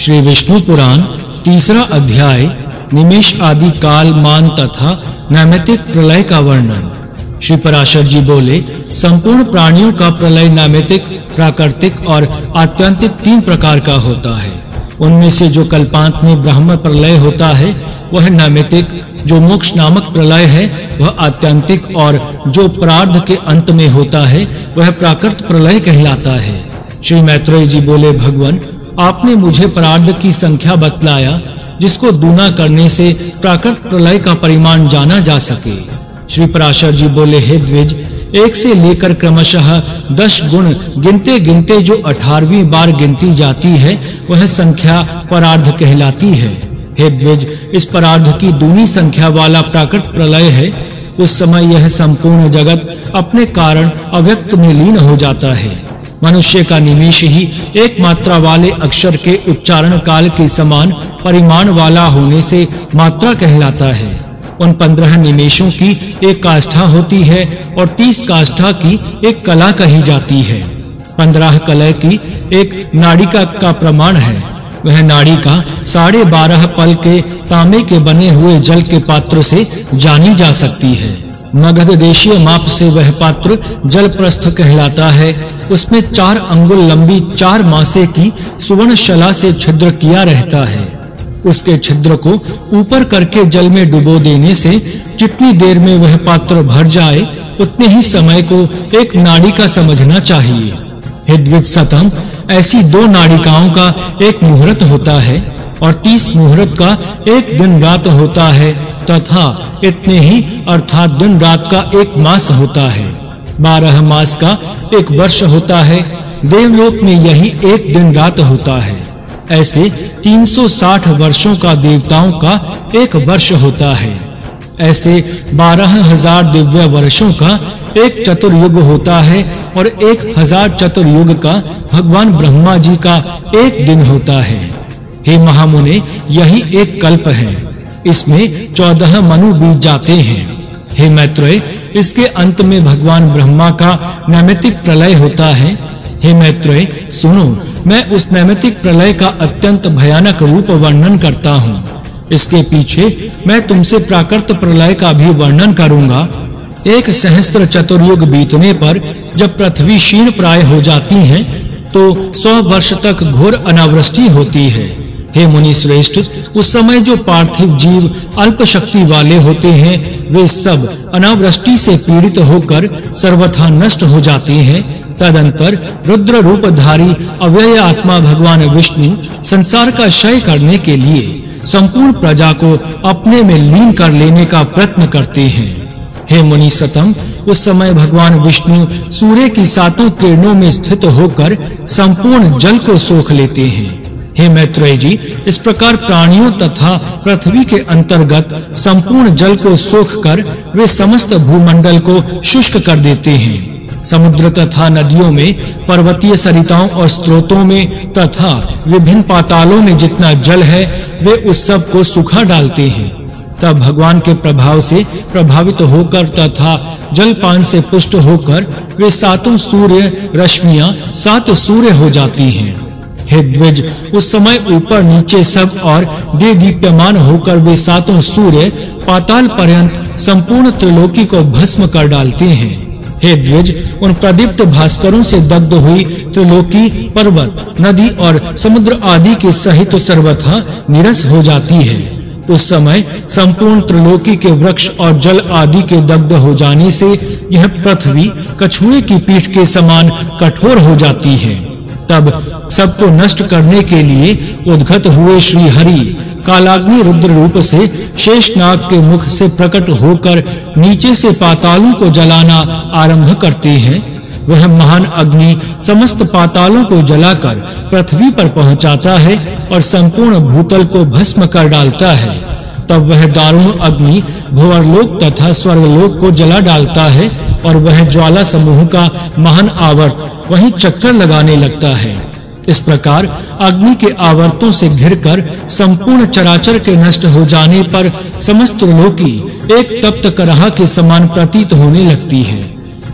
श्री विष्णु पुराण, तीसरा अध्याय, निमेश आदि काल, मान तथा नैमितिक प्रलय का वर्णन। श्री पराशर जी बोले, संपूर्ण प्राणियों का प्रलय नैमितिक प्राकृतिक और आत्यंतिक तीन प्रकार का होता है। उनमें से जो कल्पांत में ब्रह्म प्रलय होता है, वह नैमितिक जो मोक्ष नामक प्रलय है, वह आत्यंतिक और जो प्रार्ध के अंत में होता है, वह प्राकृत प्रलय कहलाता है। श्री मैत्रेय जी बोले, भगवान आपने मुझे प्रार्ध की संख्या बतलाया, जिसको दूना करने से प्राकृत प्रलय का परिमाण जाना जा सके। श्री पराशर जी बोले, हे द्विज, एक से लेकर क्रमशः दस गुण गिनते गिनते जो अठारहवीं बार गिनती जाती है, वह संख्या परार्ध कहलाती है। हे द्विज, इस परार्ध की दूनी संख्या वाला प्राकृत प्रलय है। उस समय यह संपूर्ण जगत अपने कारण अव्यक्त में लीन हो जाता है। मनुष्य का निमेश ही एक मात्रा वाले अक्षर के उच्चारण काल के समान परिमाण वाला होने से मात्रा कहलाता है। उन पंद्रह निमेशों की एक काष्ठा होती है और तीस काष्ठा की एक कला कही जाती है। पंद्रह कलय की एक नाड़िका का प्रमाण है। वह नाड़िका साढ़े बारह पल के तांबे के बने हुए जल के पात्र से जानी जा सकती है। मगध देशीय माप से वह पात्र जल प्रस्थ कहलाता है। उसमें चार अंगुल लंबी चार मासे की सुवर्ण शला से छिद्र किया रहता है। उसके छिद्र को ऊपर करके जल में डुबो देने से जितनी देर में वह पात्र भर जाए, उतने ही समय को एक नाड़ी का समझना चाहिए। हे द्विज सतम ऐसी दो नाड़िकाओं का एक मुहूर्त होता है और तीस मुहूर्त का एक दिन रात होता है। तथा इतने ही, अर्थात दिन रात का एक मास होता है। बारह मास का एक वर्ष होता है। देवलोक में यही एक दिन रात होता है। ऐसे 360 वर्षों का देवताओं का एक वर्ष होता है। ऐसे बारह हज़ार दिव्य वर्षों का एक चतुर्युग होता है और एक हज़ार चतुर्युग का भगवान ब्रह्मा जी का एक दिन होता है। हे महामुने, यही एक कल्प है। इसमें चौदह मनु बीत जाते हैं। हे मैत्रेय इसके अंत में भगवान ब्रह्मा का नैमितिक प्रलय होता है। हे मैत्रेय सुनो, मैं उस नैमितिक प्रलय का अत्यंत भयानक रूप वर्णन करता हूँ। इसके पीछे मैं तुमसे प्राकृत प्रलय का भी वर्णन करूँगा। एक सहस्त्र चतुर्युग बीतने पर जब पृथ्वी क्षीण प्राय हो जाती है तो सौ वर्ष तक घोर अनावृष्टि होती है। हे मुनि श्रेष्ठ, उस समय जो पार्थिव जीव अल्प शक्ति वाले होते हैं, वे सब अनावृष्टि से पीड़ित होकर सर्वथा नष्ट हो जाते हैं। तदंतर रुद्र रूपधारी अव्यय आत्मा भगवान विष्णु संसार का क्षय करने के लिए संपूर्ण प्रजा को अपने में लीन कर लेने का प्रयत्न करते हैं। हे मुनि सतम, उस समय भगवान विष्णु सूर्य की सातों किरणों में स्थित होकर संपूर्ण जल को सोख लेते हैं। हे मैत्रेय जी, इस प्रकार प्राणियों तथा पृथ्वी के अंतर्गत संपूर्ण जल को सोख कर वे समस्त भूमंडल को शुष्क कर देते हैं। समुद्र तथा नदियों में, पर्वतीय सरिताओं और स्रोतों में तथा विभिन्न पातालों में जितना जल है, वे उस सबको सुखा डालते हैं। तब भगवान के प्रभाव से प्रभावित होकर तथा जलपान से पुष्ट होकर वे सातों सूर्य रश्मियाँ, सात सूर्य हो जाती हैं। हे द्विज, उस समय ऊपर नीचे सब और दे दीप्यमान होकर वे सातों सूर्य पाताल पर्यंत संपूर्ण त्रिलोकी को भस्म कर डालते हैं। हे द्विज, उन प्रदीप्त भास्करों से दग्ध हुई त्रिलोकी पर्वत, नदी और समुद्र आदि के सहित सर्वथा निरस हो जाती है। उस समय संपूर्ण त्रिलोकी के वृक्ष और जल आदि के दग्ध हो जाने से यह पृथ्वी कछुए की पीठ के समान कठोर हो जाती है। तब सबको नष्ट करने के लिए उद्घत हुए श्री हरि कालाग्नि रुद्र रूप से शेषनाग के मुख से प्रकट होकर नीचे से पातालों को जलाना आरंभ करते हैं। वह महान अग्नि समस्त पातालों को जलाकर पृथ्वी पर पहुंचाता है और संपूर्ण भूतल को भस्म कर डालता है। तब वह दारुण अग्नि भुवरलोक तथा स्वर्गलोक को जला डालता है और वह ज्वाला समूह का महान आवर्त वहीं चक्कर लगाने लगता है। इस प्रकार अग्नि के आवर्तों से घिरकर संपूर्ण चराचर के नष्ट हो जाने पर समस्त लोकी एक तप्त करहा के समान प्रतीत होने लगती है।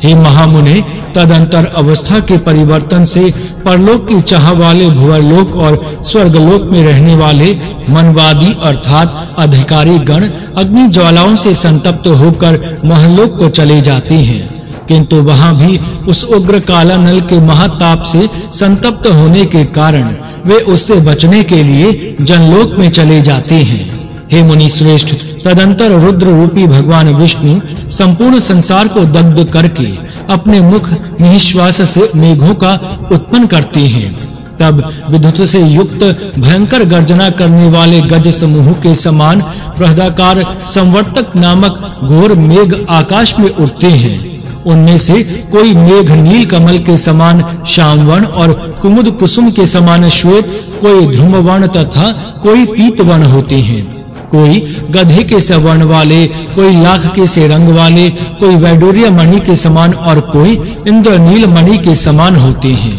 हे महामुने, तदंतर अवस्था के परिवर्तन से परलोक की चाह वाले भुवरलोक और स्वर्गलोक में रहने वाले मनवादी अर्थात अधिकारी गण अग्नि ज्वालाओं से संतप्त होकर महलोक को चले जाते हैं। किंतु वहाँ भी उस उग्र काला नल के महाताप से संतप्त होने के कारण वे उससे बचने के लिए जनलोक में चले जाते हैं। हे मुनि श्रेष्ठ, तदंतर रुद्र रूपी भगवान विष्णु संपूर्ण संसार को दग्ध करके अपने मुख निश्वास से मेघों का उत्पन्न करते हैं। तब विद्युत से युक्त भयंकर गर्जना करने वाले गज समूह के समान बृहदाकार संवर्तक नामक घोर मेघ आकाश में उड़ते हैं। उनमें से कोई मेघ नील कमल के समान श्यामवर्ण और कुमुद कुसुम के समान श्वेत, कोई ध्रुमवर्ण तथा कोई पीतवर्ण होते हैं। कोई गधे के सवर्ण वाले, कोई लाख के से रंग वाले, कोई वैडूर्य मणि के समान और कोई इंद्रनील मणि के समान होते हैं।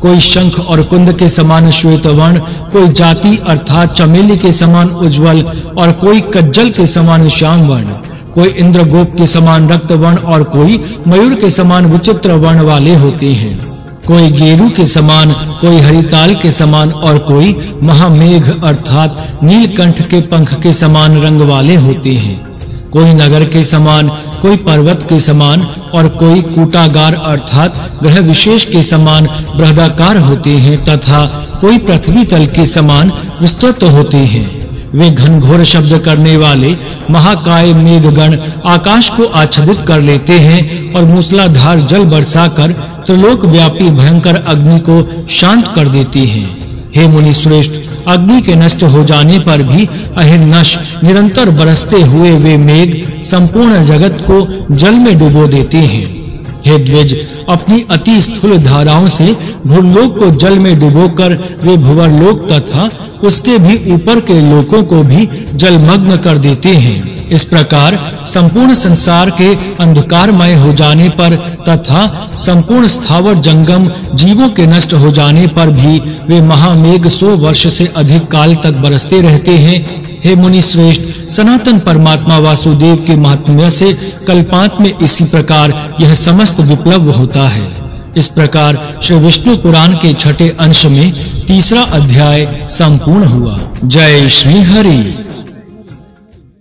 कोई शंख और कुंद के समान श्वेत वर्ण कोई जाति अर्थात चमेली के समान उज्जवल और कोई कज्जल के समान श्याम वर्ण कोई इंद्रगोप के समान रक्त वर्ण और कोई मयूर के समान विचित्र वर्ण वाले होते हैं। कोई गेरू के समान, कोई हरिताल के समान और कोई महामेघ अर्थात नीलकंठ के पंख के समान रंग वाले होते हैं। कोई नगर के समान, कोई पर्वत के समान और कोई कूटागार अर्थात ग्रह विशेष के समान बृहदाकार होते हैं तथा कोई पृथ्वी तल के समान विस्तृत होते हैं। वे घनघोर शब्द करने वाले महाकाय मेघगण आकाश को आच्छादित कर लेते हैं और मूसलाधार जल बरसाकर त्रिलोक व्यापी भयंकर अग्नि को शांत कर देती हैं। हे मुनि श्रेष्ठ, अग्नि के नष्ट हो जाने पर भी अहिर्नश, निरंतर बरसते हुए वे मेघ संपूर्ण जगत को जल में डुबो देते हैं। हे द्विज, अपनी अति स्थूल धाराओं से भूलोक को जल में डुबोकर वे भुवरलोक तथा उसके भी ऊपर के लोकों को भी जलमग्न कर देते हैं। इस प्रकार संपूर्ण संसार के अंधकारमय हो जाने पर तथा संपूर्ण स्थावर जंगम जीवों के नष्ट हो जाने पर भी वे महामेघ सौ वर्ष से अधिक काल तक बरसते रहते हैं। हे मुनि श्रेष्ठ, सनातन परमात्मा वासुदेव के महात्म्य से कल्पांत में इसी प्रकार यह समस्त विप्लव होता है। इस प्रकार श्री विष्णु पुराण के छठे अंश में तीसरा अध्याय संपूर्ण हुआ। जय श्री हरि।